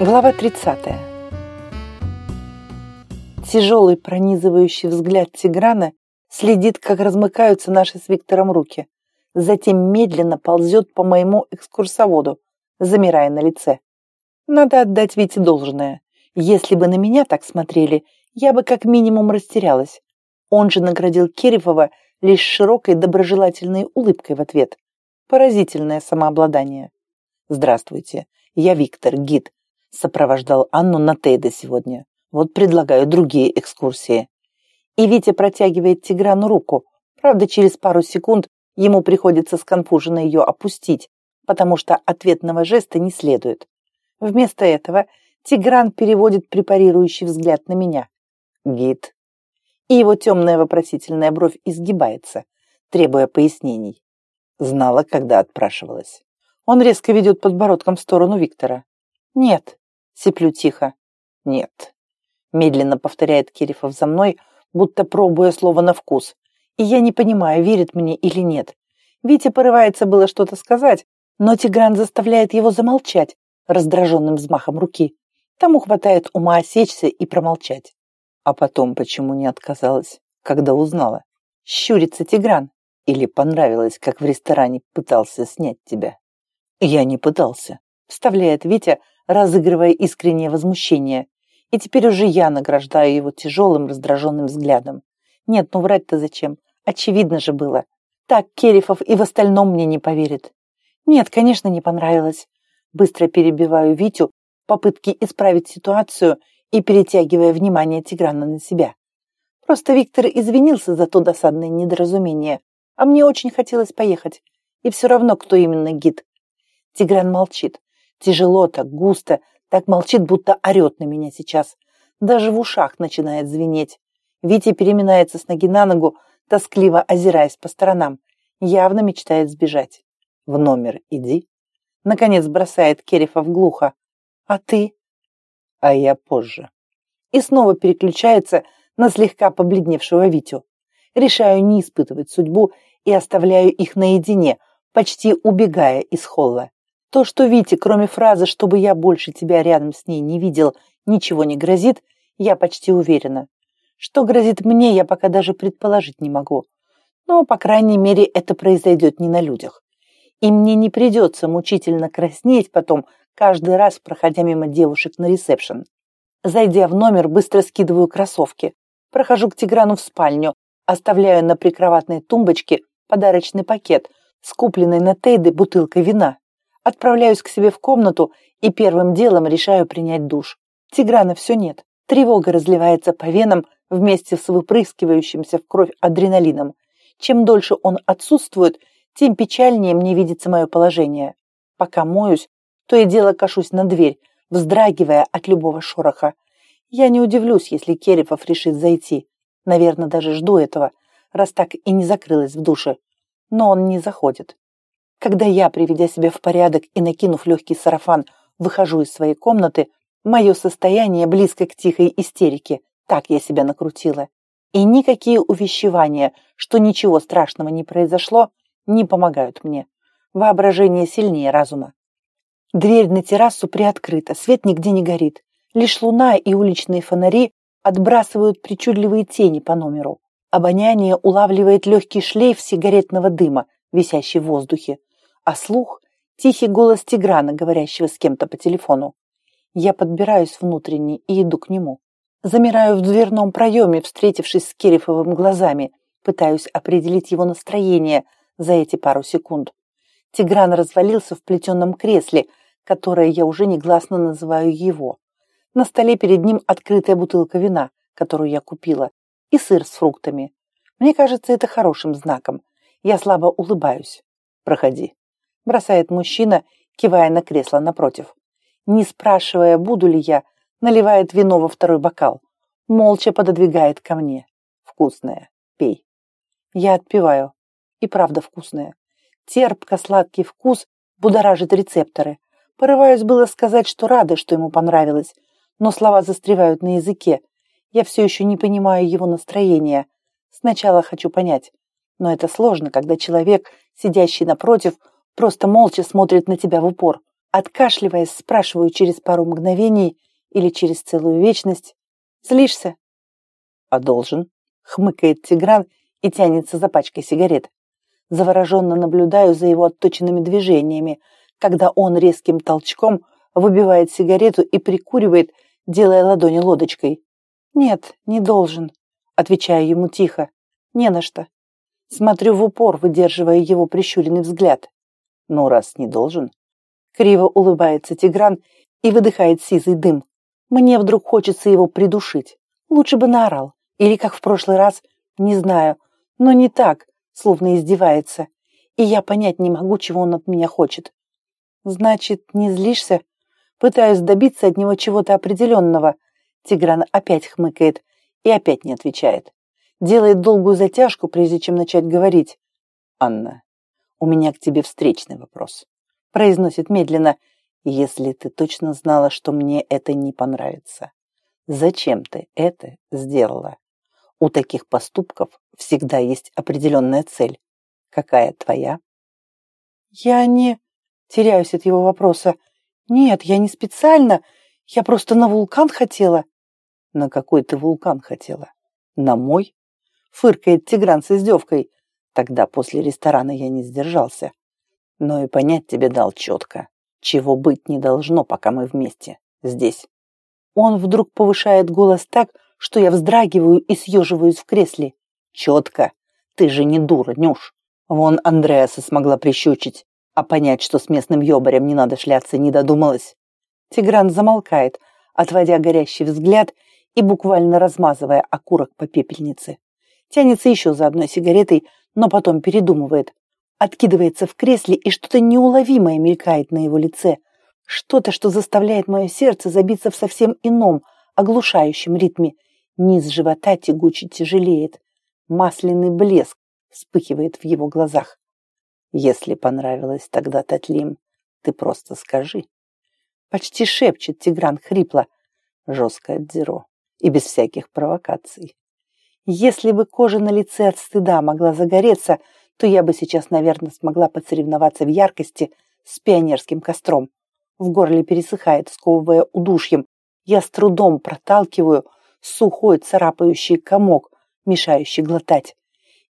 Глава 30. Тяжелый пронизывающий взгляд Тиграна следит, как размыкаются наши с Виктором руки. Затем медленно ползет по моему экскурсоводу, замирая на лице. Надо отдать Вите должное. Если бы на меня так смотрели, я бы как минимум растерялась. Он же наградил Керевова лишь широкой доброжелательной улыбкой в ответ. Поразительное самообладание. «Здравствуйте, я Виктор, гид», сопровождал Анну на Тейде сегодня. Вот предлагаю другие экскурсии. И Витя протягивает Тиграну руку. Правда, через пару секунд ему приходится сконфуженно ее опустить, потому что ответного жеста не следует. Вместо этого Тигран переводит препарирующий взгляд на меня. Гид. И его темная вопросительная бровь изгибается, требуя пояснений. Знала, когда отпрашивалась. Он резко ведет подбородком в сторону Виктора. «Нет», — сиплю тихо. «Нет», — медленно повторяет Кирифов за мной, будто пробуя слово на вкус. И я не понимаю, верит мне или нет. Витя порывается было что-то сказать, но Тигран заставляет его замолчать раздраженным взмахом руки. Тому хватает ума осечься и промолчать. А потом почему не отказалась, когда узнала? Щурится Тигран. Или понравилось, как в ресторане пытался снять тебя? Я не пытался, вставляет Витя, разыгрывая искреннее возмущение. И теперь уже я награждаю его тяжелым раздраженным взглядом. Нет, ну врать-то зачем? Очевидно же было. Так Керифов и в остальном мне не поверит. Нет, конечно, не понравилось. Быстро перебиваю Витю попытки исправить ситуацию и перетягивая внимание Тиграна на себя. Просто Виктор извинился за то досадное недоразумение, а мне очень хотелось поехать. И все равно, кто именно гид. Тигран молчит. Тяжело так, густо, так молчит, будто орет на меня сейчас. Даже в ушах начинает звенеть. Витя переминается с ноги на ногу, тоскливо озираясь по сторонам. Явно мечтает сбежать. В номер иди. Наконец бросает Керифов глухо. А ты? А я позже. И снова переключается на слегка побледневшего Витю. Решаю не испытывать судьбу и оставляю их наедине, почти убегая из холла. То, что Вите, кроме фразы «чтобы я больше тебя рядом с ней не видел», ничего не грозит, я почти уверена. Что грозит мне, я пока даже предположить не могу. Но, по крайней мере, это произойдет не на людях. И мне не придется мучительно краснеть потом, каждый раз проходя мимо девушек на ресепшн. Зайдя в номер, быстро скидываю кроссовки. Прохожу к Тиграну в спальню, оставляю на прикроватной тумбочке подарочный пакет с купленной на Тейде бутылкой вина. Отправляюсь к себе в комнату и первым делом решаю принять душ. Тиграна все нет. Тревога разливается по венам вместе с выпрыскивающимся в кровь адреналином. Чем дольше он отсутствует, тем печальнее мне видится мое положение. Пока моюсь, то и дело кашусь на дверь, вздрагивая от любого шороха. Я не удивлюсь, если Керепов решит зайти. Наверное, даже жду этого, раз так и не закрылась в душе. Но он не заходит. Когда я, приведя себя в порядок и накинув легкий сарафан, выхожу из своей комнаты, мое состояние близко к тихой истерике. Так я себя накрутила. И никакие увещевания, что ничего страшного не произошло, не помогают мне. Воображение сильнее разума. Дверь на террасу приоткрыта, свет нигде не горит. Лишь луна и уличные фонари отбрасывают причудливые тени по номеру. Обоняние улавливает легкий шлейф сигаретного дыма, висящий в воздухе а слух — тихий голос Тиграна, говорящего с кем-то по телефону. Я подбираюсь внутренне и иду к нему. Замираю в дверном проеме, встретившись с Керифовым глазами, пытаюсь определить его настроение за эти пару секунд. Тигран развалился в плетеном кресле, которое я уже негласно называю его. На столе перед ним открытая бутылка вина, которую я купила, и сыр с фруктами. Мне кажется, это хорошим знаком. Я слабо улыбаюсь. Проходи бросает мужчина, кивая на кресло напротив. Не спрашивая, буду ли я, наливает вино во второй бокал. Молча пододвигает ко мне. Вкусное. Пей. Я отпиваю. И правда вкусное. Терпко-сладкий вкус будоражит рецепторы. Порываюсь было сказать, что рада, что ему понравилось, но слова застревают на языке. Я все еще не понимаю его настроения. Сначала хочу понять. Но это сложно, когда человек, сидящий напротив, просто молча смотрит на тебя в упор. Откашливаясь, спрашиваю через пару мгновений или через целую вечность. Злишься? А должен, хмыкает Тигран и тянется за пачкой сигарет. Завороженно наблюдаю за его отточенными движениями, когда он резким толчком выбивает сигарету и прикуривает, делая ладони лодочкой. «Нет, не должен», — отвечаю ему тихо. «Не на что». Смотрю в упор, выдерживая его прищуренный взгляд. «Ну, раз не должен...» Криво улыбается Тигран и выдыхает сизый дым. Мне вдруг хочется его придушить. Лучше бы наорал. Или, как в прошлый раз, не знаю, но не так, словно издевается. И я понять не могу, чего он от меня хочет. Значит, не злишься? Пытаюсь добиться от него чего-то определенного. Тигран опять хмыкает и опять не отвечает. Делает долгую затяжку, прежде чем начать говорить. «Анна, у меня к тебе встречный вопрос», — произносит медленно. «Если ты точно знала, что мне это не понравится, зачем ты это сделала? У таких поступков всегда есть определенная цель. Какая твоя?» «Я не...» Теряюсь от его вопроса. «Нет, я не специально. Я просто на вулкан хотела». «На какой ты вулкан хотела? На мой?» Фыркает Тигран с издевкой. Тогда после ресторана я не сдержался. Но и понять тебе дал четко, чего быть не должно, пока мы вместе, здесь. Он вдруг повышает голос так, что я вздрагиваю и съеживаюсь в кресле. Четко. Ты же не дура, Нюш. Вон Андреаса смогла прищучить. А понять, что с местным ёбарем не надо шляться, не додумалась. Тигран замолкает, отводя горящий взгляд и буквально размазывая окурок по пепельнице. Тянется еще за одной сигаретой, но потом передумывает. Откидывается в кресле, и что-то неуловимое мелькает на его лице. Что-то, что заставляет мое сердце забиться в совсем ином, оглушающем ритме. Низ живота тягуче тяжелеет. Масляный блеск вспыхивает в его глазах. Если понравилось тогда Татлим, ты просто скажи. Почти шепчет Тигран хрипло, жестко от Дзиро и без всяких провокаций. Если бы кожа на лице от стыда могла загореться, то я бы сейчас, наверное, смогла подсоревноваться в яркости с пионерским костром. В горле пересыхает, сковывая удушьем. Я с трудом проталкиваю сухой царапающий комок, мешающий глотать,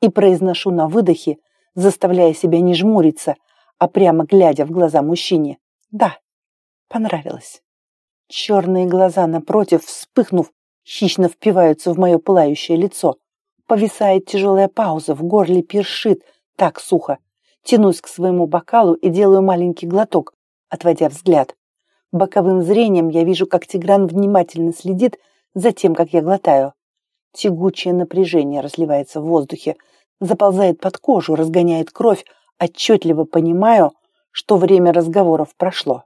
и произношу на выдохе заставляя себя не жмуриться, а прямо глядя в глаза мужчине. Да, понравилось. Черные глаза напротив, вспыхнув, хищно впиваются в мое пылающее лицо. Повисает тяжелая пауза, в горле першит, так сухо. Тянусь к своему бокалу и делаю маленький глоток, отводя взгляд. Боковым зрением я вижу, как Тигран внимательно следит за тем, как я глотаю. Тягучее напряжение разливается в воздухе, заползает под кожу, разгоняет кровь, отчетливо понимаю, что время разговоров прошло.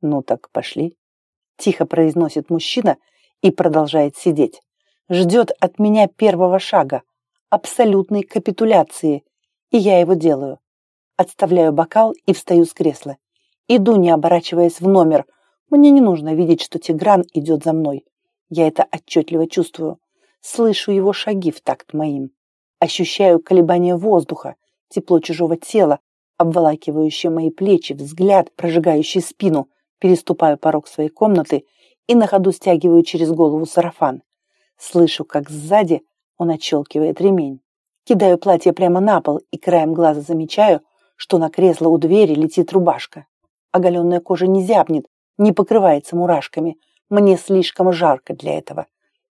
«Ну так пошли», — тихо произносит мужчина и продолжает сидеть. Ждет от меня первого шага, абсолютной капитуляции, и я его делаю. Отставляю бокал и встаю с кресла. Иду, не оборачиваясь в номер. Мне не нужно видеть, что Тигран идет за мной. Я это отчетливо чувствую. Слышу его шаги в такт моим. Ощущаю колебания воздуха, тепло чужого тела, обволакивающее мои плечи, взгляд, прожигающий спину. Переступаю порог своей комнаты и на ходу стягиваю через голову сарафан. Слышу, как сзади он отщелкивает ремень. Кидаю платье прямо на пол и краем глаза замечаю, что на кресло у двери летит рубашка. Оголенная кожа не зябнет, не покрывается мурашками. Мне слишком жарко для этого.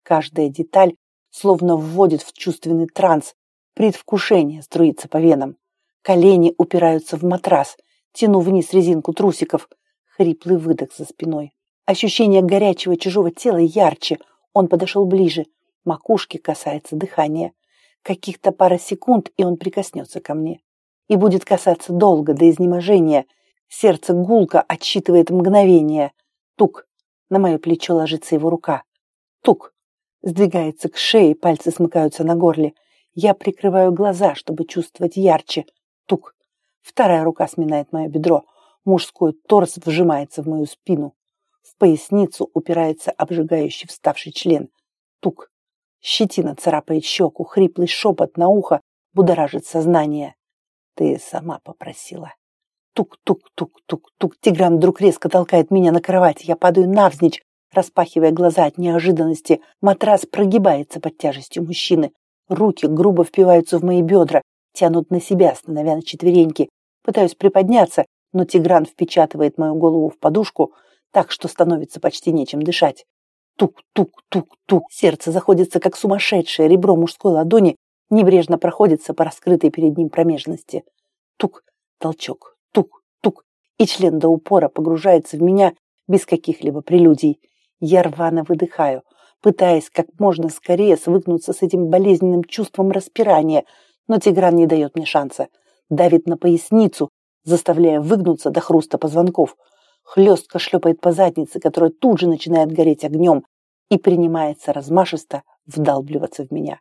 Каждая деталь словно вводит в чувственный транс. Предвкушение струится по венам. Колени упираются в матрас. Тяну вниз резинку трусиков. Хриплый выдох за спиной. Ощущение горячего чужого тела ярче. Он подошел ближе. Макушки касается дыхания. Каких-то пара секунд, и он прикоснется ко мне. И будет касаться долго, до изнеможения. Сердце гулко отсчитывает мгновение. Тук. На мое плечо ложится его рука. Тук сдвигается к шее, пальцы смыкаются на горле. Я прикрываю глаза, чтобы чувствовать ярче. Тук. Вторая рука сминает мое бедро. Мужской торс вжимается в мою спину. В поясницу упирается обжигающий вставший член. Тук. Щетина царапает щеку, хриплый шепот на ухо будоражит сознание. Ты сама попросила. Тук-тук-тук-тук-тук. Тигран вдруг резко толкает меня на кровать. Я падаю навзничь, распахивая глаза от неожиданности. Матрас прогибается под тяжестью мужчины. Руки грубо впиваются в мои бедра, тянут на себя, становя на четвереньки. Пытаюсь приподняться, но Тигран впечатывает мою голову в подушку, так что становится почти нечем дышать. Тук-тук-тук-тук. Сердце заходится, как сумасшедшее. Ребро мужской ладони небрежно проходится по раскрытой перед ним промежности. Тук, толчок, тук, тук. И член до упора погружается в меня без каких-либо прелюдий. Я рвано выдыхаю, пытаясь как можно скорее свыкнуться с этим болезненным чувством распирания, но Тигран не дает мне шанса. Давит на поясницу, заставляя выгнуться до хруста позвонков хлестко шлепает по заднице, которая тут же начинает гореть огнем и принимается размашисто вдалбливаться в меня.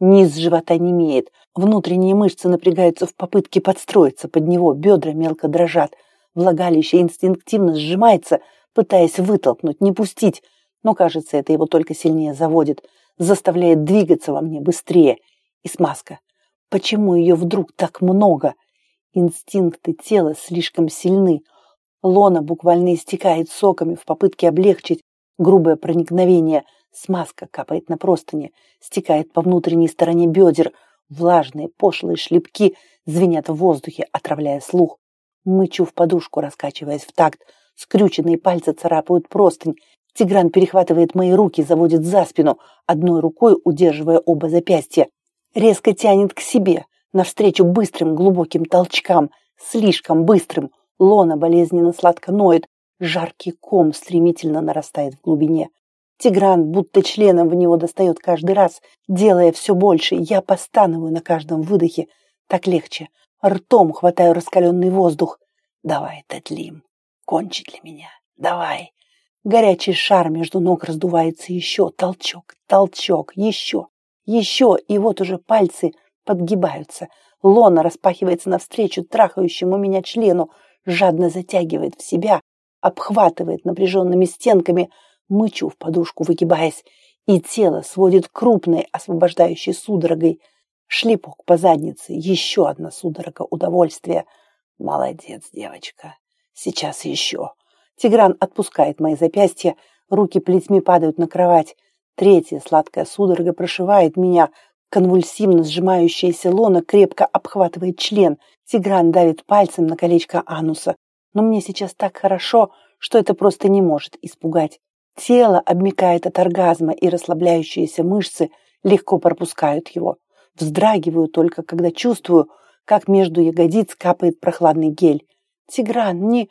Низ живота немеет, внутренние мышцы напрягаются в попытке подстроиться под него, бедра мелко дрожат, влагалище инстинктивно сжимается, пытаясь вытолкнуть, не пустить, но, кажется, это его только сильнее заводит, заставляет двигаться во мне быстрее. И смазка. Почему ее вдруг так много? Инстинкты тела слишком сильны, Лона буквально истекает соками в попытке облегчить грубое проникновение. Смазка капает на простыни, стекает по внутренней стороне бедер. Влажные, пошлые шлепки звенят в воздухе, отравляя слух. Мычу в подушку, раскачиваясь в такт. Скрюченные пальцы царапают простынь. Тигран перехватывает мои руки, заводит за спину, одной рукой удерживая оба запястья. Резко тянет к себе, навстречу быстрым глубоким толчкам, слишком быстрым. Лона болезненно сладко ноет, жаркий ком стремительно нарастает в глубине. Тигран будто членом в него достает каждый раз, делая все больше. Я постановую на каждом выдохе. Так легче. Ртом хватаю раскаленный воздух. Давай, Татлим, кончи для меня. Давай. Горячий шар между ног раздувается еще. Толчок, толчок, еще, еще. И вот уже пальцы подгибаются. Лона распахивается навстречу трахающему меня члену жадно затягивает в себя, обхватывает напряженными стенками, мычу в подушку, выгибаясь, и тело сводит крупной, освобождающей судорогой. Шлепок по заднице, еще одна судорога удовольствия. Молодец, девочка. Сейчас еще. Тигран отпускает мои запястья, руки плетьми падают на кровать. Третья сладкая судорога прошивает меня, Конвульсивно сжимающаяся лона крепко обхватывает член. Тигран давит пальцем на колечко ануса. Но мне сейчас так хорошо, что это просто не может испугать. Тело обмикает от оргазма, и расслабляющиеся мышцы легко пропускают его. Вздрагиваю только, когда чувствую, как между ягодиц капает прохладный гель. Тигран, не...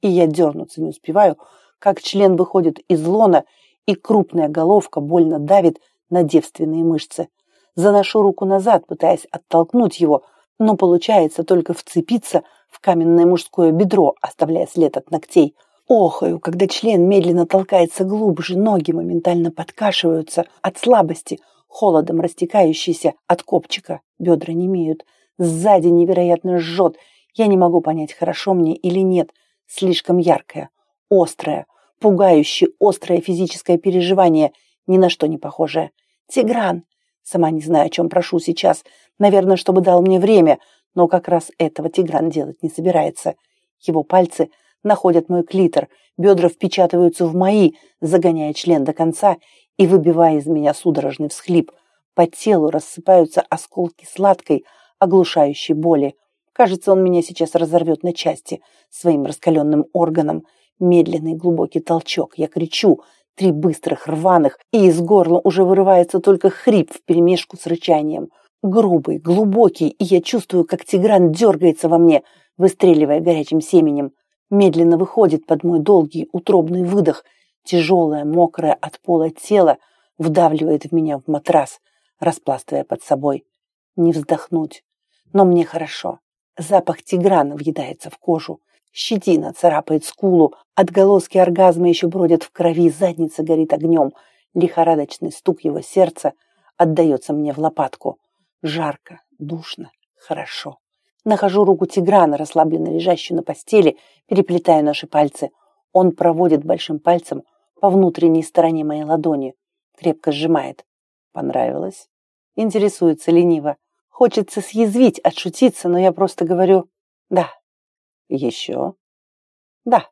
И я дернуться не успеваю, как член выходит из лона, и крупная головка больно давит на девственные мышцы. Заношу руку назад, пытаясь оттолкнуть его, но получается только вцепиться в каменное мужское бедро, оставляя след от ногтей. Охаю, когда член медленно толкается глубже, ноги моментально подкашиваются от слабости, холодом растекающийся от копчика. Бедра не имеют. Сзади невероятно жжет. Я не могу понять, хорошо мне или нет. Слишком яркое, острое, пугающе острое физическое переживание – ни на что не похожая. Тигран! Сама не знаю, о чем прошу сейчас. Наверное, чтобы дал мне время, но как раз этого Тигран делать не собирается. Его пальцы находят мой клитор, бедра впечатываются в мои, загоняя член до конца и выбивая из меня судорожный всхлип. По телу рассыпаются осколки сладкой, оглушающей боли. Кажется, он меня сейчас разорвет на части своим раскаленным органом. Медленный глубокий толчок. Я кричу, Три быстрых, рваных, и из горла уже вырывается только хрип вперемешку с рычанием. Грубый, глубокий, и я чувствую, как Тигран дергается во мне, выстреливая горячим семенем. Медленно выходит под мой долгий утробный выдох. Тяжелое, мокрое от пола тело вдавливает в меня в матрас, распластывая под собой. Не вздохнуть. Но мне хорошо. Запах тиграна въедается в кожу. Щетина царапает скулу, отголоски оргазма еще бродят в крови, задница горит огнем. Лихорадочный стук его сердца отдается мне в лопатку. Жарко, душно, хорошо. Нахожу руку Тиграна, расслабленно лежащую на постели, переплетаю наши пальцы. Он проводит большим пальцем по внутренней стороне моей ладони, крепко сжимает. Понравилось? Интересуется лениво. Хочется съязвить, отшутиться, но я просто говорю Да. Еще? Да.